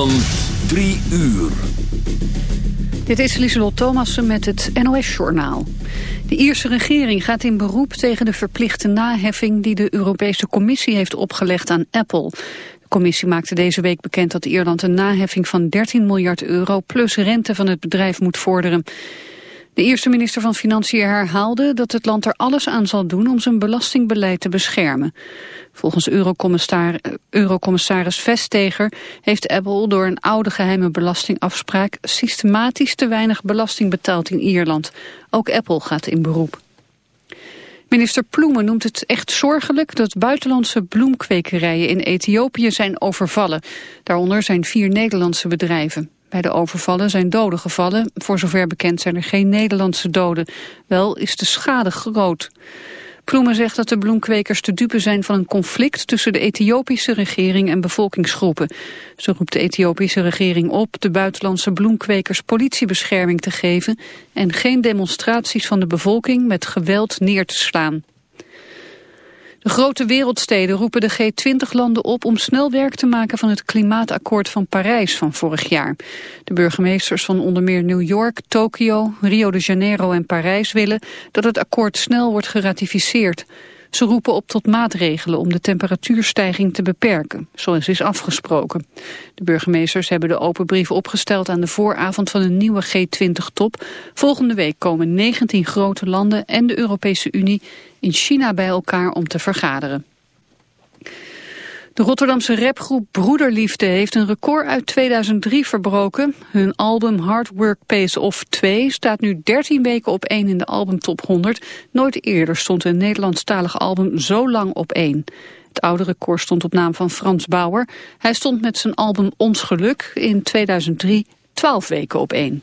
van 3 uur. Dit is Lieselot Thomassen met het NOS-journaal. De Ierse regering gaat in beroep tegen de verplichte naheffing... die de Europese Commissie heeft opgelegd aan Apple. De commissie maakte deze week bekend dat Ierland een naheffing van 13 miljard euro... plus rente van het bedrijf moet vorderen. De eerste minister van Financiën herhaalde dat het land er alles aan zal doen om zijn belastingbeleid te beschermen. Volgens eurocommissaris Vestager heeft Apple door een oude geheime belastingafspraak systematisch te weinig belasting betaald in Ierland. Ook Apple gaat in beroep. Minister Ploemen noemt het echt zorgelijk dat buitenlandse bloemkwekerijen in Ethiopië zijn overvallen. Daaronder zijn vier Nederlandse bedrijven. Bij de overvallen zijn doden gevallen. Voor zover bekend zijn er geen Nederlandse doden. Wel is de schade groot. Ploemen zegt dat de bloemkwekers te dupe zijn van een conflict tussen de Ethiopische regering en bevolkingsgroepen. Zo roept de Ethiopische regering op de buitenlandse bloemkwekers politiebescherming te geven en geen demonstraties van de bevolking met geweld neer te slaan. De grote wereldsteden roepen de G20-landen op om snel werk te maken van het klimaatakkoord van Parijs van vorig jaar. De burgemeesters van onder meer New York, Tokio, Rio de Janeiro en Parijs willen dat het akkoord snel wordt geratificeerd. Ze roepen op tot maatregelen om de temperatuurstijging te beperken, zoals is afgesproken. De burgemeesters hebben de open brief opgesteld aan de vooravond van een nieuwe G20-top. Volgende week komen 19 grote landen en de Europese Unie in China bij elkaar om te vergaderen. De Rotterdamse rapgroep Broederliefde heeft een record uit 2003 verbroken. Hun album Hard Work Pays Off 2 staat nu 13 weken op 1 in de albumtop 100. Nooit eerder stond een Nederlandstalig album zo lang op 1. Het oude record stond op naam van Frans Bauer. Hij stond met zijn album Ons Geluk in 2003 12 weken op 1.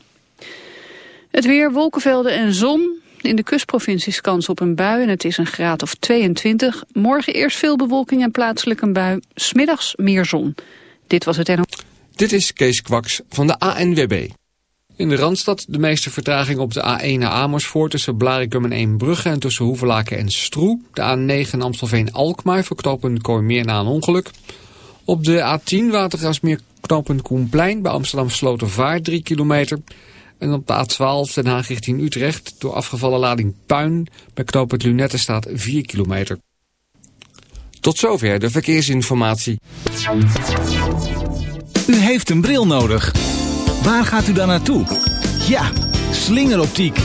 Het weer, wolkenvelden en zon. In de kustprovincies kans op een bui en het is een graad of 22. Morgen eerst veel bewolking en plaatselijk een bui. Smiddags meer zon. Dit was het NO. Dit is Kees Kwaks van de ANWB. In de Randstad de meeste vertraging op de A1 naar Amersfoort... tussen Blarikum en Eembrugge en tussen Hoevelaken en Stroe. De A9 Amstelveen-Alkmaar voor knooppunt Kooimeer na een ongeluk. Op de A10 Watergasmeer knooppunt Koenplein bij Amsterdam Slotervaart 3 kilometer... En op de A12 Den Haag richting Utrecht door afgevallen lading puin bij knooppunt Lunette staat 4 kilometer. Tot zover de verkeersinformatie. U heeft een bril nodig. Waar gaat u dan naartoe? Ja, slingeroptiek.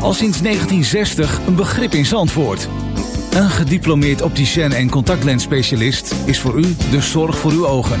Al sinds 1960 een begrip in Zandvoort. Een gediplomeerd opticien en contactlensspecialist is voor u de zorg voor uw ogen.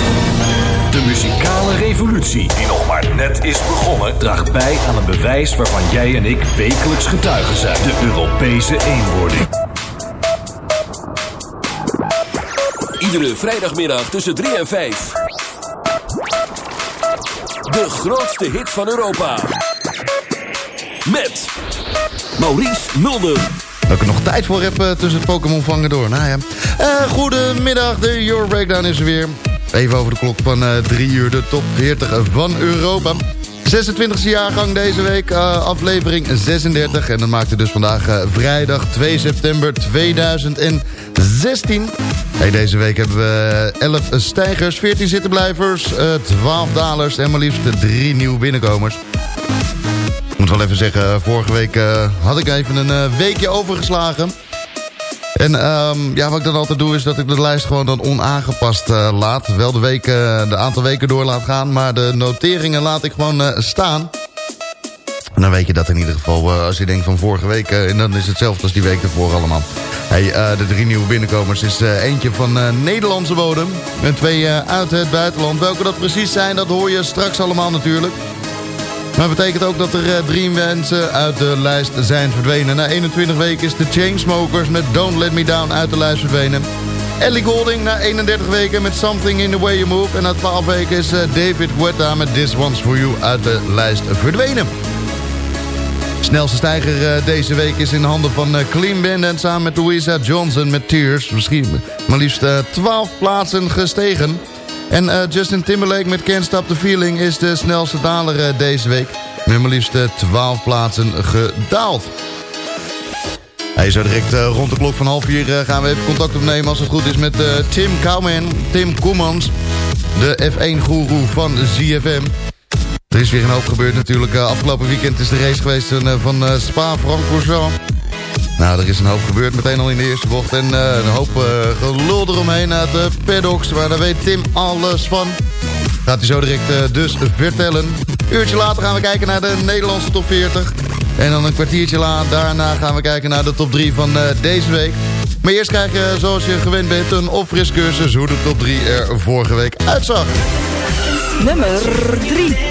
De muzikale revolutie, die nog maar net is begonnen, draagt bij aan een bewijs waarvan jij en ik wekelijks getuigen zijn: de Europese eenwording. Iedere vrijdagmiddag tussen 3 en 5. De grootste hit van Europa. Met Maurice Mulder. Dat ik er nog tijd voor heb uh, tussen het Pokémon vangen door. Nou ja. Uh, goedemiddag, de Euro Breakdown is er weer. Even over de klok van uh, eh, 3 uur de top 40 van Europa. 26e jaargang deze week, uh, aflevering 36. En dat maakte dus vandaag uh, vrijdag 2 september 2016. Hey, deze week hebben we 11 stijgers, 14 zittenblijvers, 12 dalers en maar liefst 3 nieuwe binnenkomers. Ik moet wel even zeggen, vorige week had ik even een weekje overgeslagen... En um, ja, wat ik dan altijd doe is dat ik de lijst gewoon dan onaangepast uh, laat. Wel de, weken, de aantal weken door laat gaan, maar de noteringen laat ik gewoon uh, staan. En dan weet je dat in ieder geval, als je denkt van vorige week... en dan is hetzelfde als die week ervoor allemaal. Hey, de drie nieuwe binnenkomers is eentje van Nederlandse bodem... en twee uit het buitenland. Welke dat precies zijn, dat hoor je straks allemaal natuurlijk. Maar dat betekent ook dat er uh, drie mensen uit de lijst zijn verdwenen. Na 21 weken is de Chainsmokers met Don't Let Me Down uit de lijst verdwenen. Ellie Golding na 31 weken met Something in the Way You Move. En na 12 weken is uh, David Guetta met This One's For You uit de lijst verdwenen. Snelste stijger uh, deze week is in handen van Clean Bandit samen met Louisa Johnson met Tears. Misschien maar liefst 12 plaatsen gestegen. En uh, Justin Timberlake met Can't Stop the Feeling is de snelste daler uh, deze week. Met maar liefst 12 eh, plaatsen gedaald. Hey, zo direct rond de klok van half vier gaan we even contact opnemen als het goed is met Tim Kouwman, Tim Koemans, de F1-goeroe van ZFM. Er is weer een hoop gebeurd natuurlijk. afgelopen weekend is de race geweest van Spa-Francorchamps. Nou, er is een hoop gebeurd meteen al in de eerste bocht. En uh, een hoop uh, gelul eromheen uit de paddocks. Maar daar weet Tim alles van. Gaat hij zo direct uh, dus vertellen. Uurtje later gaan we kijken naar de Nederlandse top 40. En dan een kwartiertje later daarna gaan we kijken naar de top 3 van deze week. Maar eerst krijg je, zoals je gewend bent, een opfriscursus hoe de top 3 er vorige week uitzag. Nummer 3.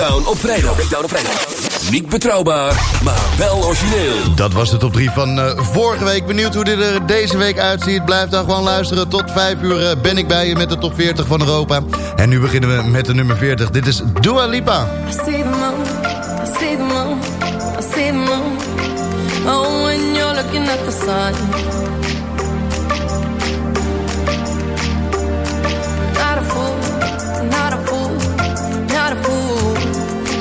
op vrijdag. Breakdown op vrijdag. Niet betrouwbaar, maar wel origineel. Dat was de top 3 van uh, vorige week. Benieuwd hoe dit er deze week uitziet. Blijf dan gewoon luisteren. Tot 5 uur uh, ben ik bij je met de top 40 van Europa. En nu beginnen we met de nummer 40. Dit is Dua Lipa. I see the moon, I see the moon, I see the moon. Oh, when you're looking at the sun.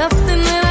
Something that I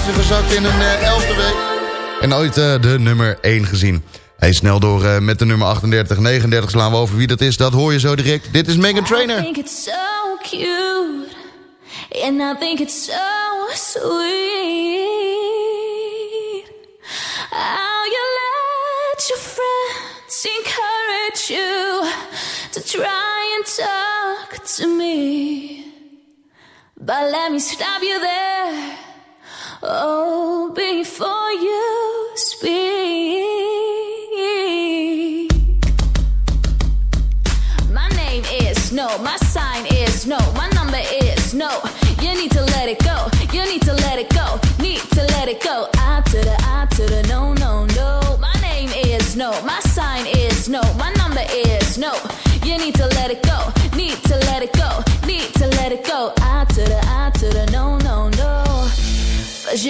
Eén plaatsje gezakt in een eh, elfde week. En ooit eh, de nummer 1 gezien. Hij is snel door eh, met de nummer 38. 39 slaan we over wie dat is. Dat hoor je zo direct. Dit is Megan I Trainer. think it's so cute, and I think it's so sweet. How you let your friends encourage you to try and talk to me. But let me stop you there. Oh, before you speak. My name is no, my sign is no, my number is no. You need to let it go, you need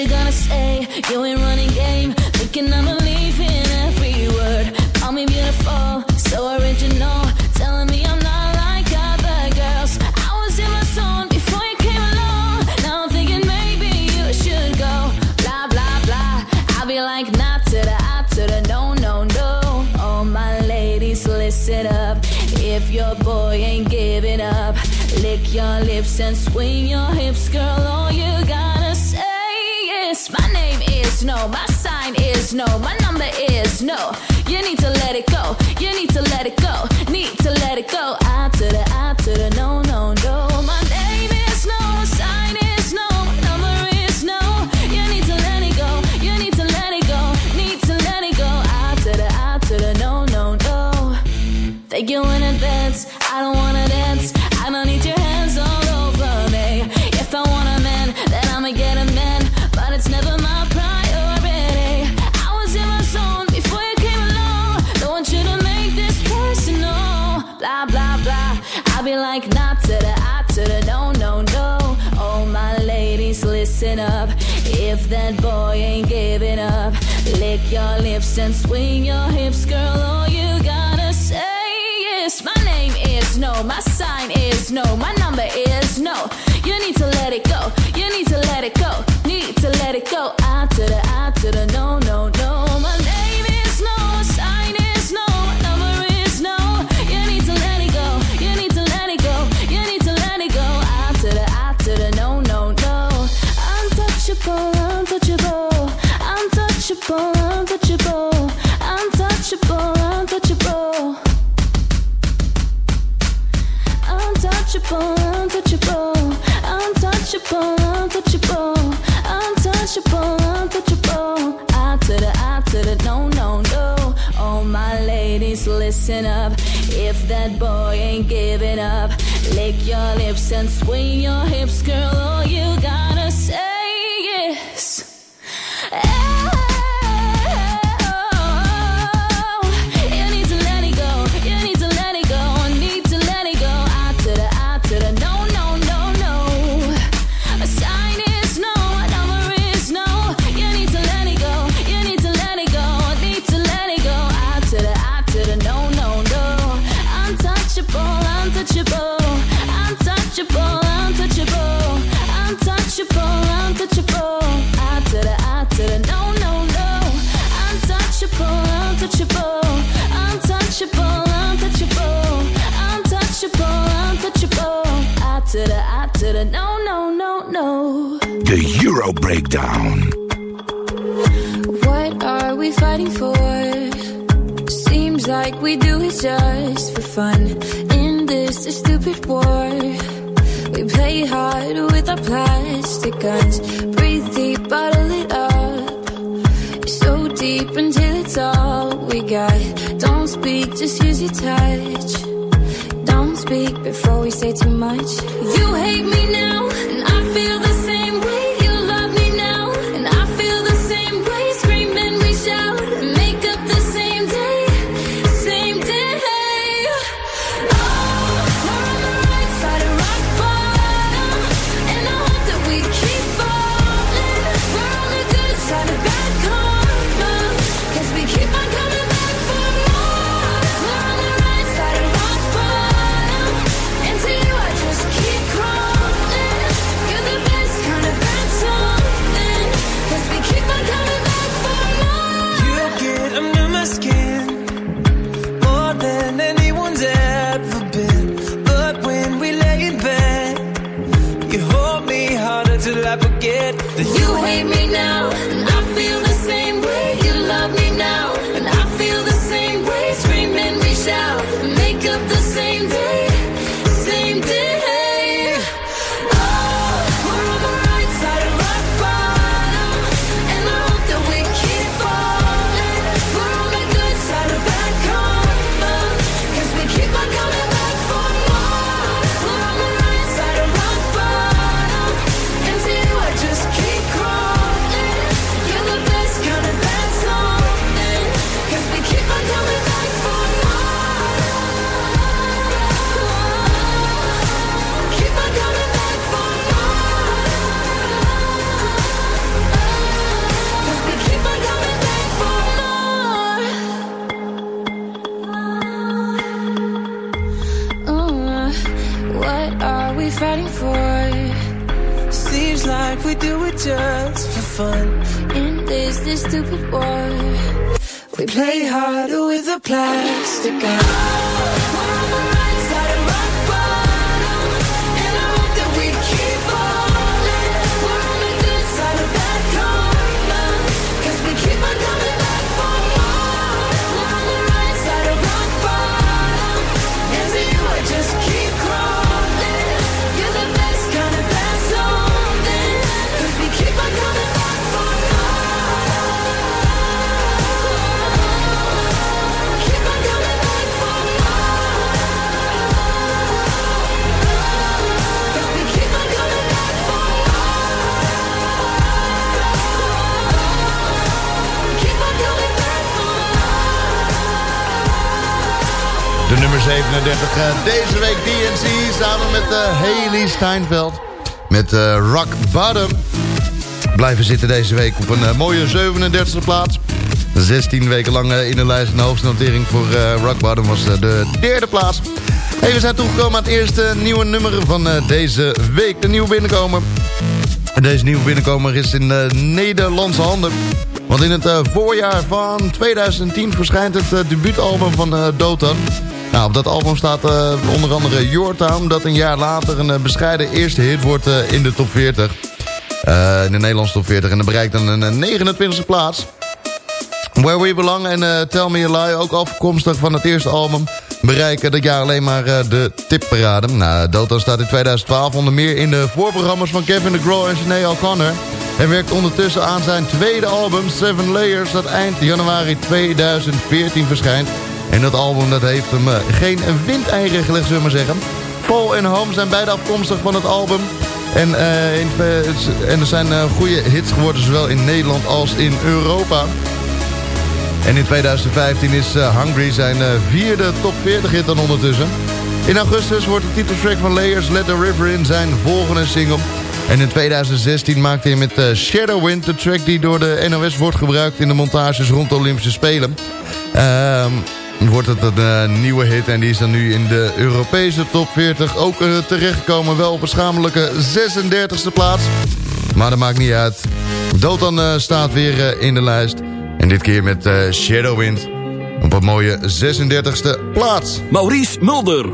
you're gonna say you ain't running game, thinking I'm believing every word. Call me beautiful, so original, telling me I'm not like other girls. I was in my zone before you came along. Now I'm thinking maybe you should go. Blah blah blah. I'll be like not to the I to the no no no. All my ladies, listen up. If your boy ain't giving up, lick your lips and swing your hips, girl. No, my sign is no, my number is no. You need to let it go, you need to let it go, need to let it go. I'll be like not to the I to the no no no. Oh my ladies, listen up. If that boy ain't giving up, lick your lips and swing your hips, girl. All you gotta say is my name is no, my sign is no, my number is no. You need to let it go, you need to let it go, need to let it go. I to the I to the no, no, no. Untouchable, untouchable, untouchable, untouchable, untouchable. I to the I to the no, no, no. All my ladies, listen up. If that boy ain't giving up, lick your lips and swing your hips, girl. All you gotta say is. Oh, untouchable, untouchable, untouchable, untouchable, untouchable. I to the I to the no no no no. The Euro Breakdown. What are we fighting for? Seems like we do it just for fun. In this stupid war, we play hard with our plastic guns. Breathe deep, bottle it up. So deep until it's all we got. Don't speak, just use your touch. Don't speak before we say too much. You hate me now, together 37 eh, deze week DNC samen met eh, Haley Steinfeld. Met eh, Rock Bottom. Blijven zitten deze week op een mooie 37e plaats. 16 weken lang in de lijst. En de hoogste notering voor Rock Bottom was de derde plaats. Hey, we zijn toegekomen aan het eerste nieuwe nummer van deze week. De nieuwe binnenkomer. En Deze nieuwe binnenkomer is in Nederlandse handen. Want in het voorjaar van 2010 verschijnt het debuutalbum van Dotan. Nou, op dat album staat eh, onder andere Your Town... dat een jaar later een eh, bescheiden eerste hit wordt eh, in de top 40. Eh, in de Nederlandse top 40. En dat bereikt dan een eh, 29e plaats. Where We Belong en Tell Me a Lie, ook afkomstig van het eerste album... bereiken dit jaar alleen maar de tipparade. Nou, Dotan staat in 2012 onder meer in de voorprogramma's van Kevin DeGraw en Sinead O'Connor... en werkt ondertussen aan zijn tweede album, Seven Layers... dat eind januari 2014 verschijnt. En dat album dat heeft hem eh, geen windeieren gelegd, zullen we maar zeggen. Paul en Home zijn beide afkomstig van het album... En, eh, in, en er zijn eh, goede hits geworden, zowel in Nederland als in Europa. En in 2015 is Hungry zijn vierde top 40 hit dan ondertussen. In augustus wordt de titeltrack van Layers Let the River In zijn volgende single. En in 2016 maakte hij met uh, Shadowwind de track die door de NOS wordt gebruikt in de montages rond de Olympische Spelen. Ehm wordt het een eh, nieuwe hit. En die is dan nu in de Europese top 40 ook uh, terechtgekomen. Wel op een schamelijke 36e plaats. Maar dat maakt niet uit. Dotan uh, eh, staat weer in de lijst. En dit keer met Shadowwind. Op een mooie 36e plaats. Maurice Mulder.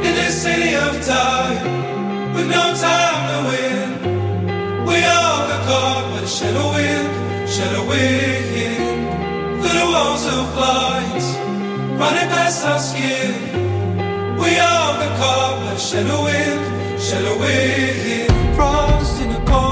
In this city of time, with no time to win. We all got caught by the shadow wind, shadow. through the walls of light, running past our skin. We are the carpet, shadow wind, shadow wind, frost in the cold.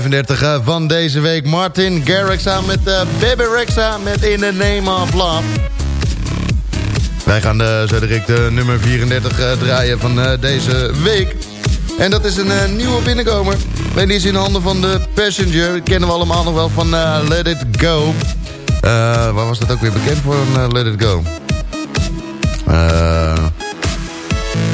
35 eh, van deze week. Martin Garrix met uh, Baby Rexa met In the Name of Love. Wij gaan uh, zo direct de nummer 34 uh, draaien van deze week. En dat is een nieuwe binnenkomer. En die is in handen van de Passenger. Die kennen we allemaal nog wel van Let It Go. Waar was dat ook weer bekend voor, Let It Go?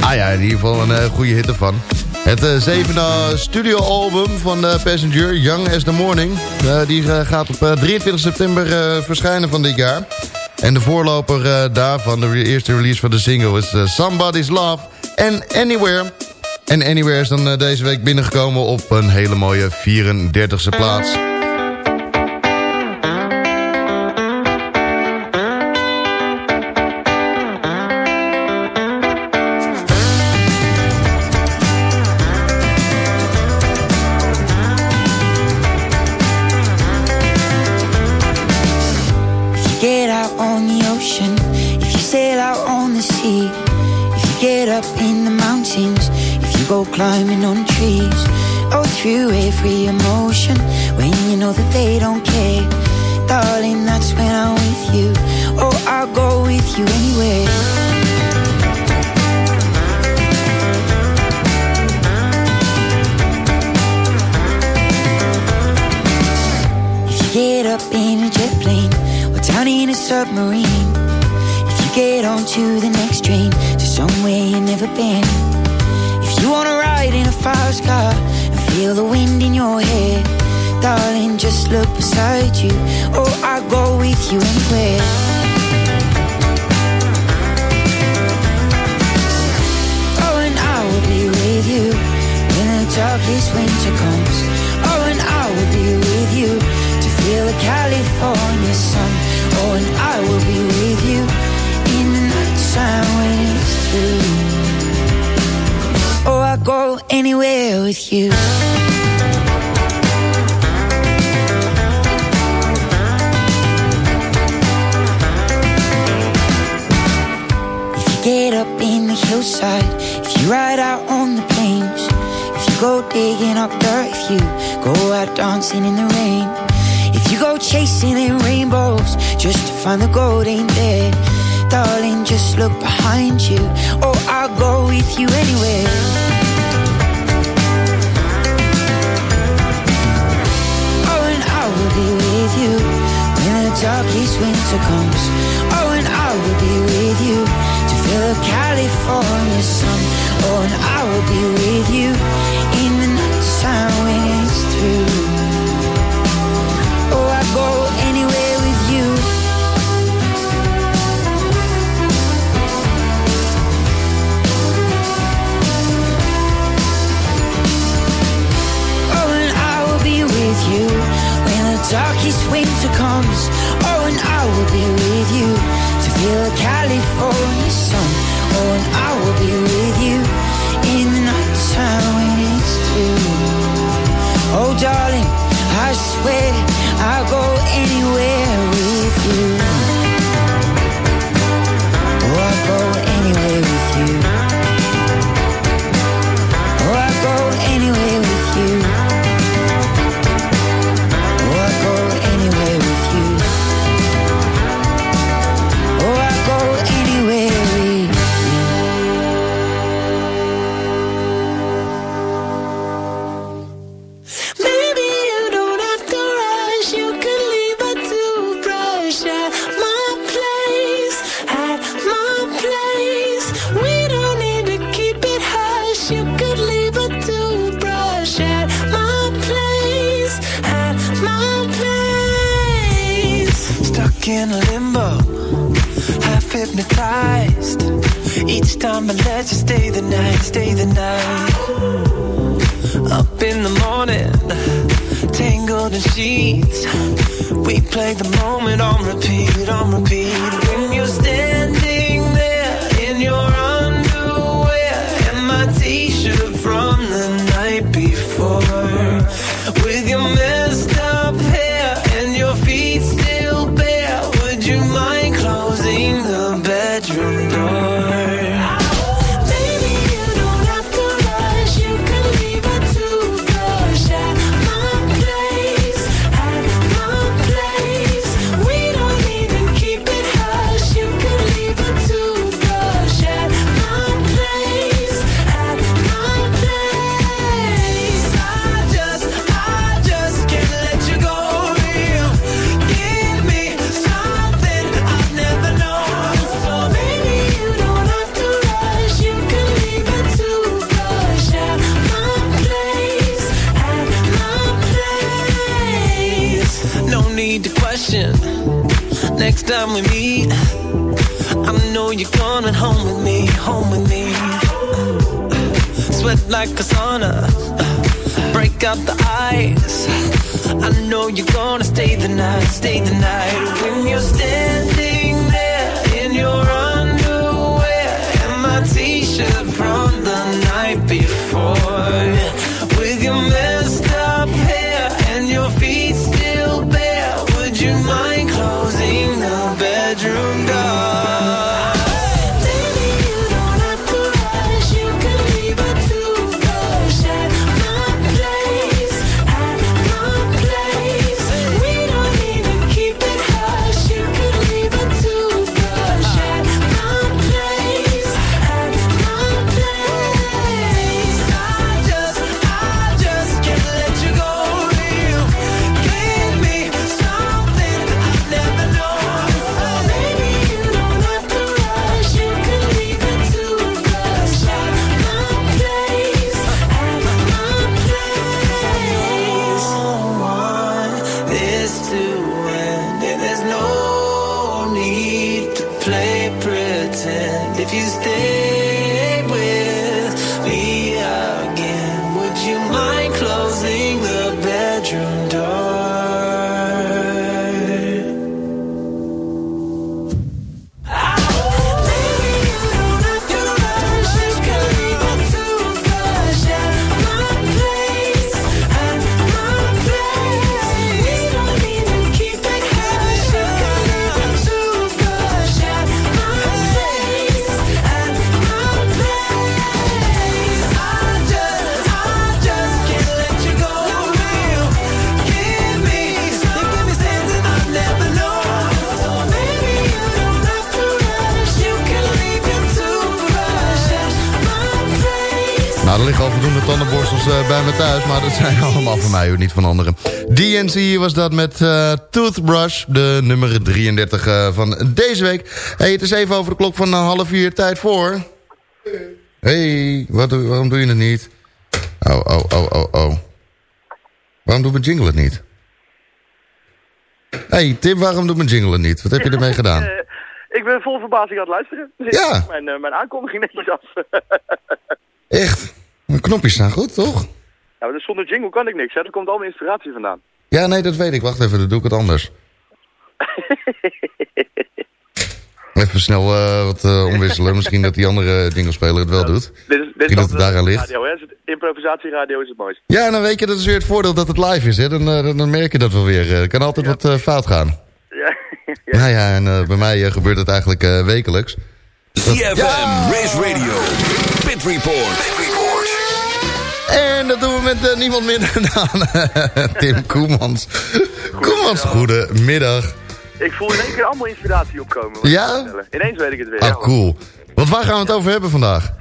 Ah ja, in ieder geval een goede hit ervan. Het uh, zevende studioalbum van uh, Passenger, Young as the Morning... Uh, die gaat op 23 september verschijnen van dit jaar. En de voorloper daarvan, de eerste release van de single... is Somebody's Love and Anywhere. En Anywhere is dan deze week binnengekomen op een hele mooie 34e plaats. Climbing on trees. Oh, through every emotion when you know that they don't care. Darling, that's when I'm with you. Oh, I'll go with you anywhere. If you get up in a jet plane or down in a submarine, if you get onto the next train somewhere you've never been. If you wanna ride in a fast car and feel the wind in your hair. Darling, just look beside you. Oh, I'll go with you anywhere. Oh, and I will be with you when the darkest winter comes. Oh, and I will be with you to feel the California sun. Oh, and I will be with you in when it's through. Oh, I'll go anywhere with you. If you get up in the hillside, if you ride out on the plains, if you go digging up dirt, if you go out dancing in the rain, if you go chasing in rainbows just to find the gold ain't there. Darling, just look behind you. Oh, I'll go with you anywhere. Oh, and I will be with you when the darkest winter comes. Oh, and I will be with you to feel the California sun Oh, and I will be with you in the night time when it's through. This to end. And bij me thuis, maar dat zijn allemaal van mij, hoor, niet van anderen. DNC was dat met eh, Toothbrush, de nummer 33 eh, van deze week. Hey, het is even over de klok van een half uur tijd voor... hey, wat, waarom doe je het niet? Oh, oh, oh, oh, oh. Waarom doet mijn jingle het niet? hey, Tim, waarom doet mijn jingle het niet? Wat heb je ermee gedaan? Eh, ik ben vol verbazing aan het luisteren. Dus Ja. Mijn, eh, mijn aankondiging netjes af. Echt? Mijn knopjes staan goed, toch? Nou, dus zonder jingle kan ik niks. Hè. Daar komt al mijn inspiratie vandaan. Ja, nee, dat weet ik. Wacht even, dan doe ik het anders. Even snel eh, wat eh, omwisselen. Misschien dat die andere jinglespeler het wel doet. Dit is, dit is dat het daaraan ligt. Radio, hè. Is het- Improvisatieradio is het mooiste. Ja, dan weet je, dat is weer het voordeel dat het live is. Hè? Dan, eh, dan, dan merk je dat wel weer. Er kan altijd wat fout gaan. Ja. Ja, ja, en eh, bij mij gebeurt het eigenlijk eh, wekelijks. CFM Race Radio. Pit Report. En dat doen we met eh, niemand minder dan eh, Tim Koemans. Koemans, goedemiddag. Ik voel in één keer allemaal inspiratie opkomen. Ja? Ineens weet ik het weer. Ah, cool. Want waar gaan we het over hebben vandaag?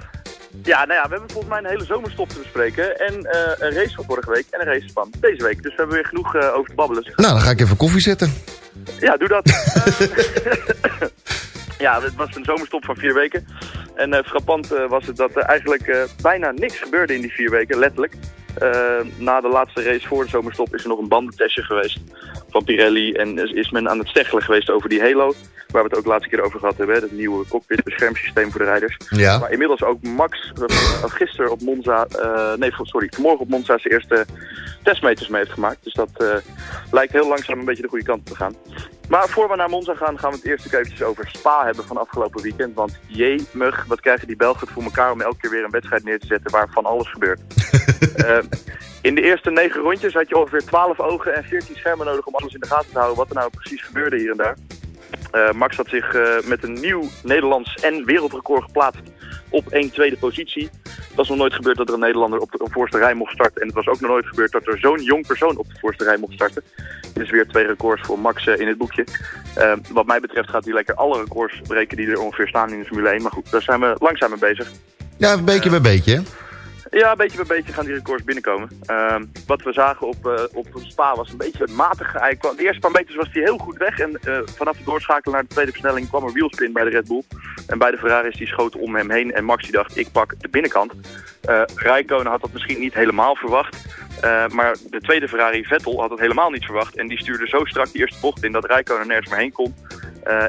Ja, nou ja, we hebben volgens mij een hele zomerstop te bespreken. En eh, een race van vorige week en een race van deze week. Dus we hebben weer genoeg over te babbelen. Nou, dan ga ik even koffie zetten. Ja, doe dat. ja, het was een zomerstop van vier weken. En eh, frappant eh, was het dat er eigenlijk eh, bijna niks gebeurde in die vier weken, letterlijk. Na de laatste race voor de zomerstop is er nog een bandentestje geweest van Pirelli. En is, men aan het steggelen geweest over die Halo. Waar we het ook de laatste keer over gehad hebben. hè, Het nieuwe cockpit-beschermsysteem voor de rijders. Ja. Maar inmiddels ook Max gisteren op Monza, nee sorry, vanmorgen op Monza zijn eerste testmeters mee heeft gemaakt. Dus dat eh, lijkt heel langzaam een beetje de goede kant te gaan. Maar voor we naar Monza gaan, gaan we het eerst ook eventjes over Spa hebben van afgelopen weekend. Want jee, mug, wat krijgen die Belgen voor elkaar om elke keer weer een wedstrijd neer te zetten waar van alles gebeurt. Eh, in de eerste negen rondjes had je ongeveer 12 ogen en 14 schermen nodig om alles in de gaten te houden wat er nou precies gebeurde hier en daar. Eh, Max had zich met een nieuw Nederlands en wereldrecord geplaatst op 1 tweede positie. Het was nog nooit gebeurd dat er een Nederlander op de, op voorste rij mocht starten. En het was ook nog nooit gebeurd dat er zo'n jong persoon op de voorste rij mocht starten. Dus weer twee records voor Max eh, in het boekje. Eh, wat mij betreft gaat hij lekker alle records breken die er ongeveer staan in de Formule 1. Maar goed, daar zijn we langzaam mee bezig. Ja, een beetje bij beetje? Ja, beetje bij beetje gaan die records binnenkomen. Ehm, wat we zagen op, eh, op Spa was een beetje matig. Hij de eerste paar meters was hij heel goed weg. En eh, vanaf de doorschakelen naar de tweede versnelling kwam er wielspin bij de Red Bull. En beide Ferraris die schoten om hem heen. En Max die dacht, ik pak de binnenkant. Eh Rijkonen had dat misschien niet helemaal verwacht. Maar de tweede Ferrari, Vettel, had het helemaal niet verwacht. En die stuurde zo strak die eerste bocht in dat Rijkonen nergens meer heen kon.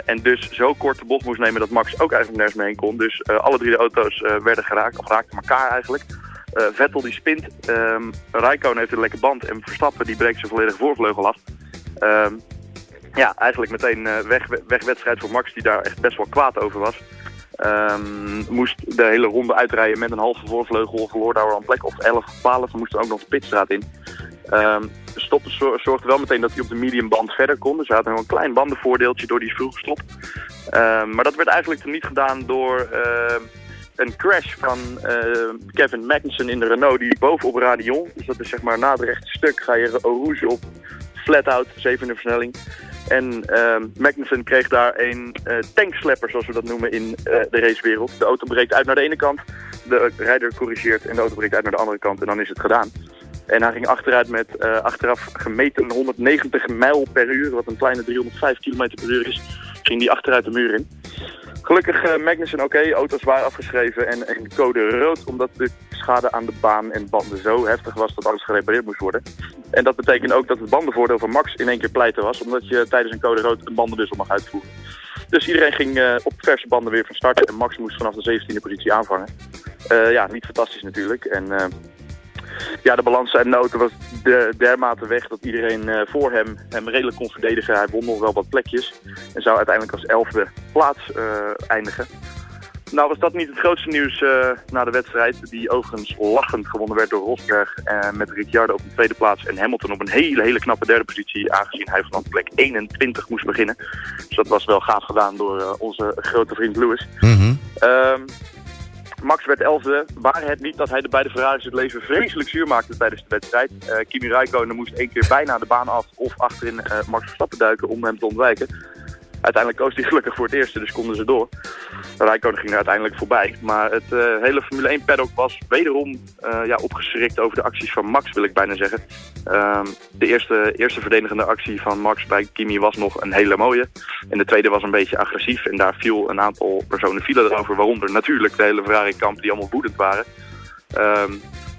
En dus zo kort de bocht moest nemen dat Max ook eigenlijk nergens meer heen kon. Dus alle drie de auto's werden geraakt, of raakten elkaar eigenlijk. Eh, Vettel die spint, um, Rijkonen heeft een lekker band en Verstappen die breekt zijn volledige voorvleugel af. Ehm, ja, eigenlijk meteen eh, weg, wegwedstrijd voor Max die daar echt best wel kwaad over was. Ehm, moest de hele ronde uitrijden met een halve voorvleugel, verloor daar een plek of 11 of 12. We moesten ook nog de pitstraat in. Um, stoppen zorgde wel meteen dat hij op de mediumband verder kon. Dus hij had nog een klein bandenvoordeeltje door die vroeg stop. Maar dat werd eigenlijk niet gedaan door een crash van uh, Kevin Magnussen in de Renault. Die bovenop Radion, dus dat is zeg maar na het rechte stuk, ga je Rouge op flat out, zevende versnelling. En uh, Magnussen kreeg daar een uh, tankslepper, zoals we dat noemen in uh, de racewereld. De auto breekt uit naar de ene kant, de rijder corrigeert en de auto breekt uit naar de andere kant en dan is het gedaan. En hij ging achteruit met achteraf gemeten 190 mijl per uur, wat een kleine 305 km per uur is, ging die achteruit de muur in. Gelukkig uh, Magnussen oké, auto's waren afgeschreven en, en code rood, omdat de schade aan de baan en banden zo heftig was dat alles gerepareerd moest worden. En dat betekent ook dat het bandenvoordeel van Max in één keer pleiten was, omdat je tijdens een code rood een bandenwissel mag uitvoeren. Dus iedereen ging uh, op verse banden weer van start en Max moest vanaf de 17e positie aanvangen. Uh, ja, niet fantastisch natuurlijk. En ja, de balans en de auto was de, dermate weg dat iedereen uh, voor hem hem redelijk kon verdedigen. Hij won nog wel wat plekjes en zou uiteindelijk als elfde plaats uh, eindigen. Nou was dat niet het grootste nieuws uh, na de wedstrijd, die overigens lachend gewonnen werd door Rosberg met Ricciardo op de tweede plaats en Hamilton op een hele, hele knappe derde positie, aangezien hij vanaf plek 21 moest beginnen. Dus dat was wel gaaf gedaan door onze grote vriend Lewis. Mm -hmm. Max werd elfde, waar het niet dat hij de beide Ferraris het leven vreselijk zuur maakte tijdens de wedstrijd. Uh, Kimi Räikkönen moest één keer bijna de baan af of achterin uh, Max Verstappen duiken om hem te ontwijken. Uiteindelijk koos hij gelukkig voor het eerste, dus konden ze door. Rijkonen ging er uiteindelijk voorbij. Maar het eh, hele Formule 1 paddock was wederom eh, ja, opgeschrikt over de acties van Max, wil ik bijna zeggen. Ehm, de eerste, eerste verdedigende actie van Max bij Kimi was nog een hele mooie. En de tweede was een beetje agressief. En daar viel een aantal personen vielen erover, waaronder natuurlijk de hele Ferrari-kamp die allemaal woedend waren. Ehm,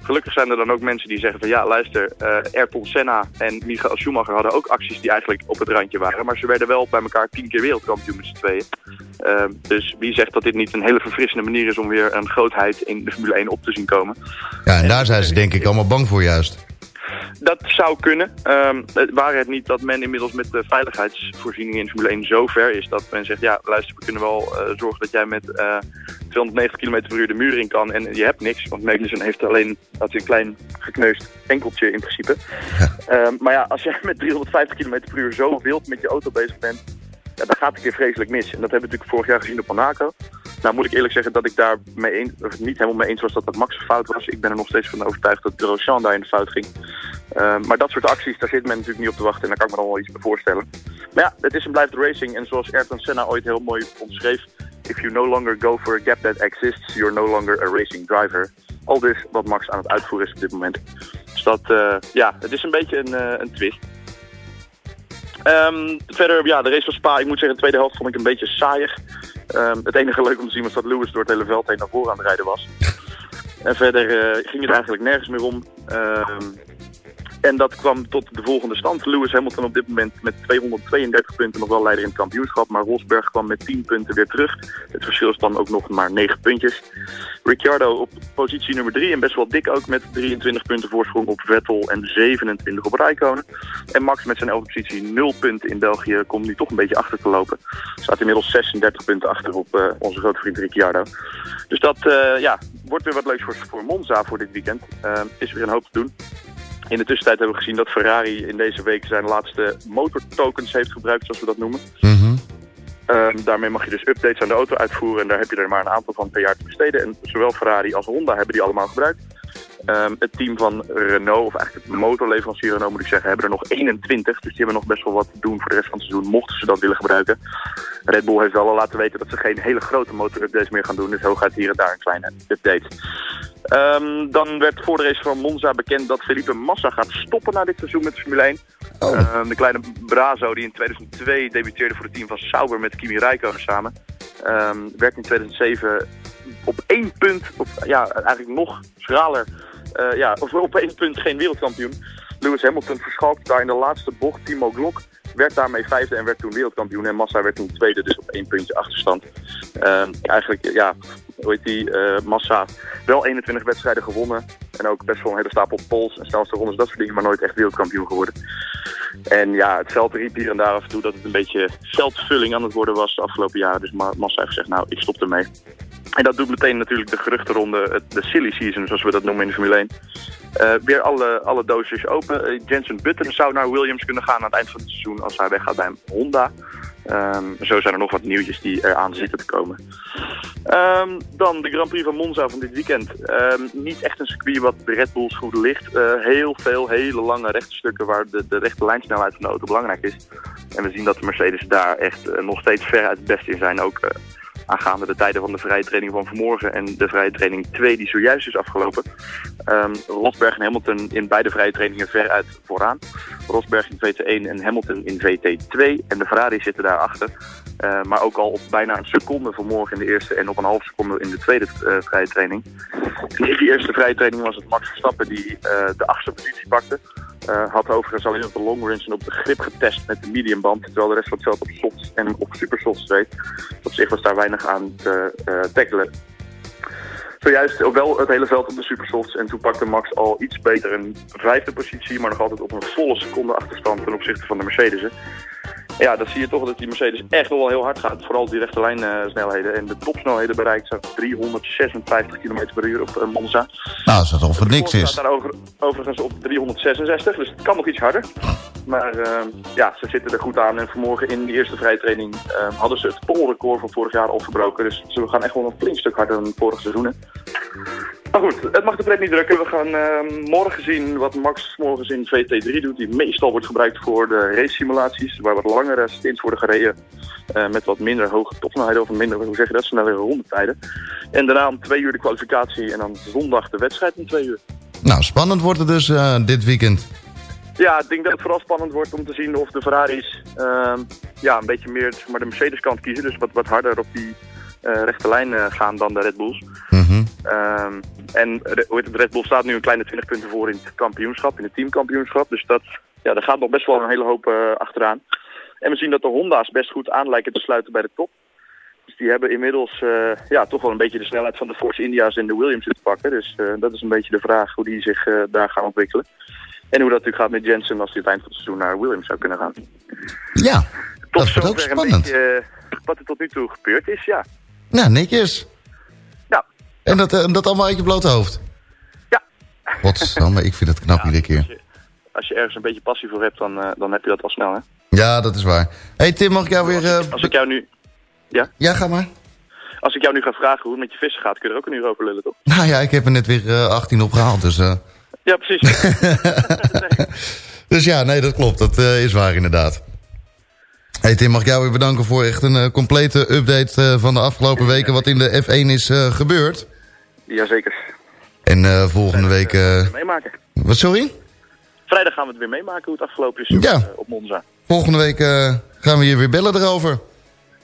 gelukkig zijn er dan ook mensen die zeggen van ja, luister, eh Ayrton Senna en Michael Schumacher hadden ook acties die eigenlijk op het randje waren. Maar ze werden wel bij elkaar tien keer wereldkampioen met z'n tweeën. Ehm, dus wie zegt dat dit niet een hele verfrissende manier is om weer een grootheid in de Formule 1 op te zien komen. Ja, en daar zijn ze denk ik allemaal bang voor juist. Dat zou kunnen. Ehm het niet dat men inmiddels met de veiligheidsvoorzieningen in Formule 1 zo ver is dat men zegt, ja luister, we kunnen wel eh, zorgen dat jij met eh 290 km per uur de muur in kan en je hebt niks. Want Magnussen heeft alleen dat hij een klein gekneusd enkeltje in principe. Ehm, maar ja, als jij met 350 km per uur zo wild met je auto bezig bent, ja, dan gaat het een keer vreselijk mis. En dat hebben we natuurlijk vorig jaar gezien op Monaco. Nou moet ik eerlijk zeggen dat ik daar mee niet helemaal mee eens was dat dat Max een fout was. Ik ben er nog steeds van overtuigd dat Grosjean daar in de fout ging. Ehm, maar dat soort acties, daar zit men natuurlijk niet op te wachten en daar kan ik me dan wel iets voorstellen. Maar ja, het is en blijft racing en zoals Ayrton Senna ooit heel mooi omschreef... If you no longer go for a gap that exists, you're no longer a racing driver. Al dus wat Max aan het uitvoeren is op dit moment. Dus dat, eh, ja, het is een beetje een, eh, een twist. Ehm, verder, ja, de race van Spa, ik moet zeggen, de tweede helft vond ik een beetje saaiig. Ehm, het enige leuk om te zien was dat Lewis door het hele veld heen naar voren aan het rijden was. En verder eh, ging het eigenlijk nergens meer om. En dat kwam tot de volgende stand. Lewis Hamilton op dit moment met 232 punten nog wel leider in het kampioenschap. Maar Rosberg kwam met 10 punten weer terug. Het verschil is dan ook nog maar 9 puntjes. Ricciardo op positie nummer 3 en best wel dik ook met 23 punten voorsprong op Vettel en 27 op Rijkonen. En Max met zijn 11e positie 0 punten in België komt nu toch een beetje achter te lopen. Staat inmiddels 36 punten achter op eh, onze grote vriend Ricciardo. Dus dat eh, ja, wordt weer wat leuks voor, voor Monza voor dit weekend. Eh, is weer een hoop te doen. In de tussentijd hebben we gezien dat Ferrari in deze week zijn laatste motortokens heeft gebruikt, zoals we dat noemen. Ehm, daarmee mag je dus updates aan de auto uitvoeren en daar heb je er maar een aantal van per jaar te besteden. En zowel Ferrari als Honda hebben die allemaal gebruikt. Ehm, het team van Renault, of eigenlijk de motorleverancier Renault moet ik zeggen, hebben er nog 21. Dus die hebben nog best wel wat te doen voor de rest van het seizoen, mochten ze dat willen gebruiken. Red Bull heeft wel al laten weten dat ze geen hele grote motor-updates meer gaan doen. Dus hooguit hier en daar een kleine update. Ehm, dan werd voor de race van Monza bekend dat Felipe Massa gaat stoppen na dit seizoen met de Formule 1. Ehm, de kleine Brazo die in 2002 debuteerde voor het team van Sauber met Kimi Räikkönen samen. werd in 2007 op één punt, op, ja, eigenlijk nog schraler, eh, ja, op één punt geen wereldkampioen. Lewis Hamilton verschalkte daar in de laatste bocht. Timo Glock werd daarmee vijfde en werd toen wereldkampioen. En Massa werd toen tweede, dus op één puntje achterstand. Ehm, eigenlijk, ja, hoe heet die, eh, Massa, wel 21 wedstrijden gewonnen. En ook best wel een hele stapel pols en snelste rondes, dat soort dingen, maar nooit echt wereldkampioen geworden. En ja, het veld riep hier en daar af en toe dat het een beetje veldvulling aan het worden was de afgelopen jaren. Dus Ma- Massa heeft gezegd, nou, ik stop ermee. En dat doet meteen natuurlijk de geruchtenronde, de silly season, zoals we dat noemen in de Formule 1. Eh, weer alle, alle doosjes open. Eh, Jensen Button zou naar Williams kunnen gaan aan het eind van het seizoen als hij weggaat bij Honda. Ehm, zo zijn er nog wat nieuwtjes die eraan zitten te komen. Ehm, dan de Grand Prix van Monza van dit weekend. Ehm, niet echt een circuit wat de Red Bulls goed ligt. Eh, heel veel hele lange rechte stukken waar de, de rechte lijnsnelheid van de auto belangrijk is. En we zien dat de Mercedes daar echt nog steeds ver uit het beste in zijn. Ook aangaande de tijden van de vrije training van vanmorgen en de vrije training 2 die zojuist is afgelopen. Ehm, Rosberg en Hamilton in beide vrije trainingen veruit vooraan. Rosberg in VT1 en Hamilton in VT2 en de Ferrari zitten daarachter. Uh, maar ook al op bijna een seconde vanmorgen in de eerste en op een half seconde in de tweede eh, vrije training. In die eerste vrije training was het Max Verstappen die eh, de achtste positie pakte. Uh, had overigens alleen op de long range en op de grip getest met de mediumband. Terwijl de rest van het veld op softs en op super softs reed. Op zich was daar weinig aan te uh, tackelen. Zojuist wel het hele veld op de supersofts. En toen pakte Max al iets beter een vijfde positie. Maar nog altijd op een volle seconde achterstand ten opzichte van de Mercedes'en. Ja, dan zie je toch dat die Mercedes echt wel heel hard gaat. Vooral die rechte lijn uh, snelheden. En de topsnelheden bereikt ze 356 km per uur op uh, Monza. Nou, als dat over niks is. staat daar over, overigens op 366, dus het kan nog iets harder. Maar uh, ja, ze zitten er goed aan. En vanmorgen in de eerste vrijtraining uh, hadden ze het polrecord van vorig jaar al verbroken. Dus ze gaan echt wel een flink stuk harder dan vorige seizoenen. Maar goed, het mag de pret niet drukken. We gaan eh, morgen zien wat Max morgen in VT3 doet. Die meestal wordt gebruikt voor de race simulaties. Waar wat langere stints worden gereden. eh, met wat minder hoge topsnelheden of minder, hoe zeg je dat, snellere rondetijden. En daarna om twee uur de kwalificatie en dan zondag de wedstrijd om twee uur. Nou, spannend wordt het dus eh, dit weekend. Ja, ik denk dat het vooral spannend wordt om te zien of de Ferraris ehm, ja, een beetje meer maar, de Mercedes kant kiezen. Dus wat, wat harder op die eh, rechte lijn eh, gaan dan de Red Bulls. En re- hoe heet het, Red Bull staat nu een kleine 20 punten voor in het kampioenschap, in het teamkampioenschap. Dus dat, ja, daar gaat nog best wel een hele hoop eh, achteraan. En we zien dat de Honda's best goed aan lijken te sluiten bij de top. Dus die hebben inmiddels eh, ja, toch wel een beetje de snelheid van de Force India's en de Williams te pakken. Dus eh, dat is een beetje de vraag hoe die zich eh, daar gaan ontwikkelen. En hoe dat natuurlijk gaat met Jensen als hij het eind van het seizoen naar Williams zou kunnen gaan. Ja, Tot dat wordt ook zover een spannend. beetje wat er tot nu toe gebeurd is, ja. Nou, netjes. Ja. En dat, dat allemaal uit je blote hoofd? Ja. Godsamme, ik vind het knap iedere keer. Als je ergens een beetje passie voor hebt, dan, dan heb je dat al snel, hè? Ja, dat is waar. hey Tim, mag ik jou weer... eh, Als ik jou nu... Ja? Ja, ga maar. Als ik jou nu ga vragen hoe het met je vissen gaat, kun je er ook een uur over lullen, toch? Nou ja, ik heb er net weer eh, 18 opgehaald, dus... eh, Ja, precies. dus ja, nee, dat klopt. Dat is waar inderdaad. hey Tim, mag ik jou weer bedanken voor echt een complete update van de afgelopen weken... wat in de F1 is gebeurd. Jazeker. En volgende week... Meemaken. wat, sorry? Vrijdag gaan we het weer meemaken hoe het afgelopen is Ja. op Monza. Volgende week eh, gaan we je weer bellen erover.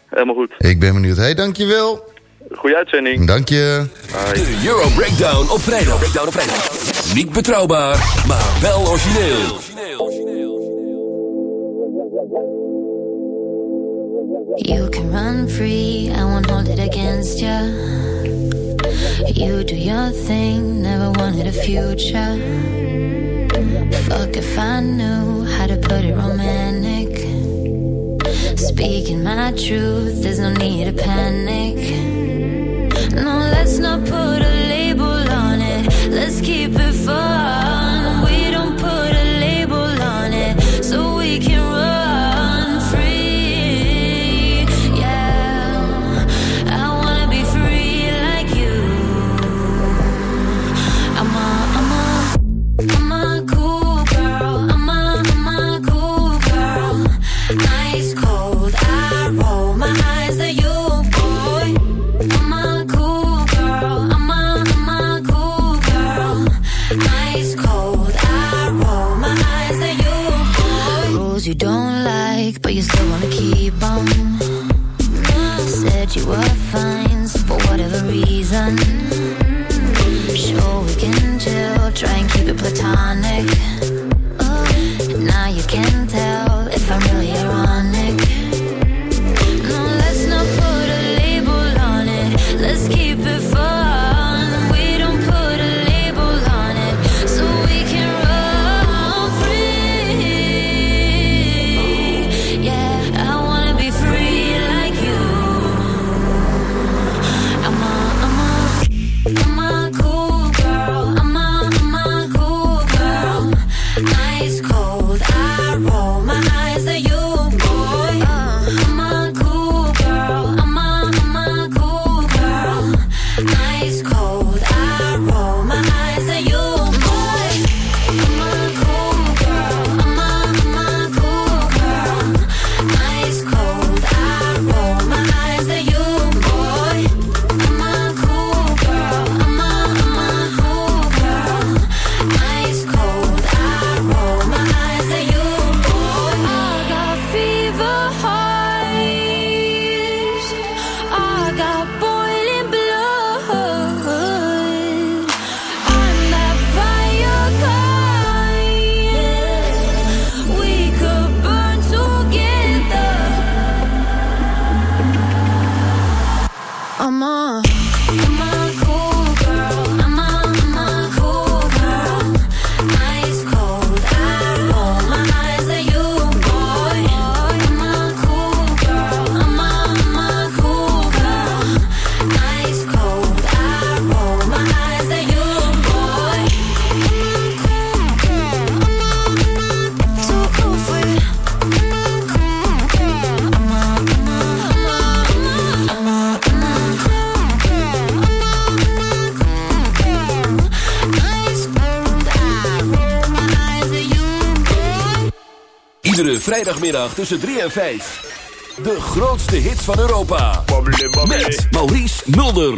Helemaal goed. Ik ben benieuwd. hey, dankjewel. Goeie uitzending. Dank je. De Euro Breakdown op vrijdag. Breakdown op vrijdag. Niet betrouwbaar, maar wel origineel. You can run free, I won't hold it against ya. You do your thing, never wanted a future. Fuck if I knew how to put it romantic. Speaking my truth, there's no need to panic. No, let's not put a label on it. Let's keep it fun. Vrijdagmiddag tussen 3 en 5. De grootste hits van Europa. Met Maurice Mulder.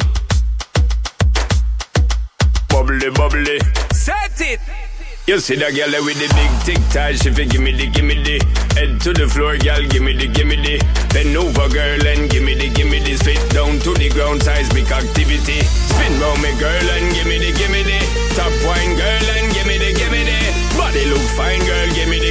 Bubbly, bubbly. Set it! You see that girl with the big tic tac, she fi gimme the, gimme the Head to the floor, girl, gimme the, gimme the Bend over, girl, and gimme the, gimme the Spit down to the ground, seismic activity Spin round me, girl, and gimme the, gimme the Top wine, girl, and gimme the, gimme the Body look fine, girl, gimme the, gimme the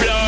trumpets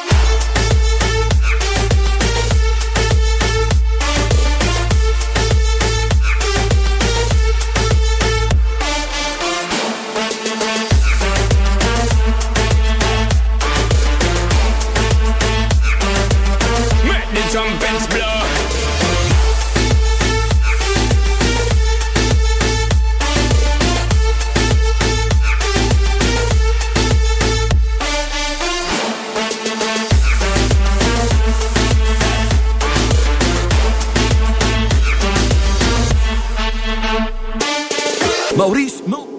Maurice Mulder.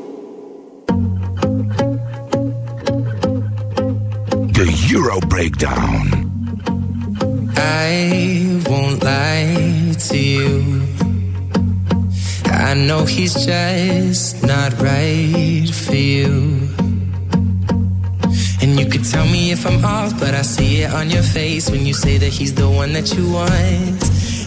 The Euro Breakdown. I won't lie to you. I know he's just not right for you. And you could tell me if I'm off, but I see it on your face when you say that he's the one that you want.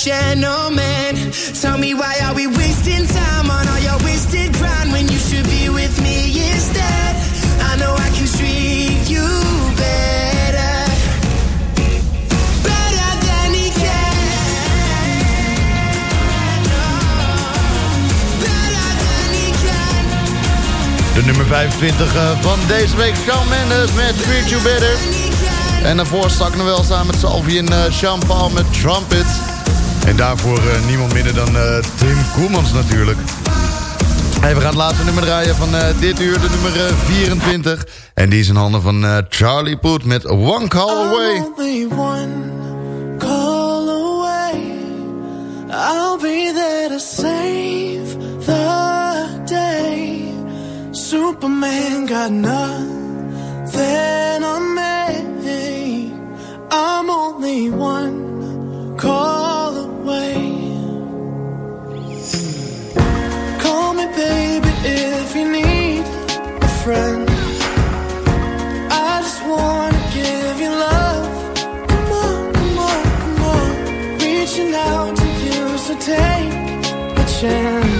gentleman. Tell me why are we wasting time on all your wasted grind when you should be with me instead? I know I can treat you better. Better than he can. De nummer 25 eh, van deze week, Shawn Mendes met Treat Better. En daarvoor stak nog wel samen met Salvi en eh, Sean Paul met Trumpet. En daarvoor eh, niemand minder dan eh, Tim Koemans natuurlijk. Hey, we gaan het laatste nummer draaien van eh, dit uur, de nummer eh, 24. En die is in handen van Charlie Poet met One Call Away. only one call away. I'll be there to save the day. Superman got nothing on me. I'm only one call Call me, baby, if you need a friend. I just wanna give you love. Come on, come on, come on. Reaching out to you, so take a chance.